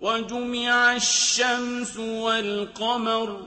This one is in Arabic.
وَجُمِعَ الشَّمْسُ وَالْقَمَرُ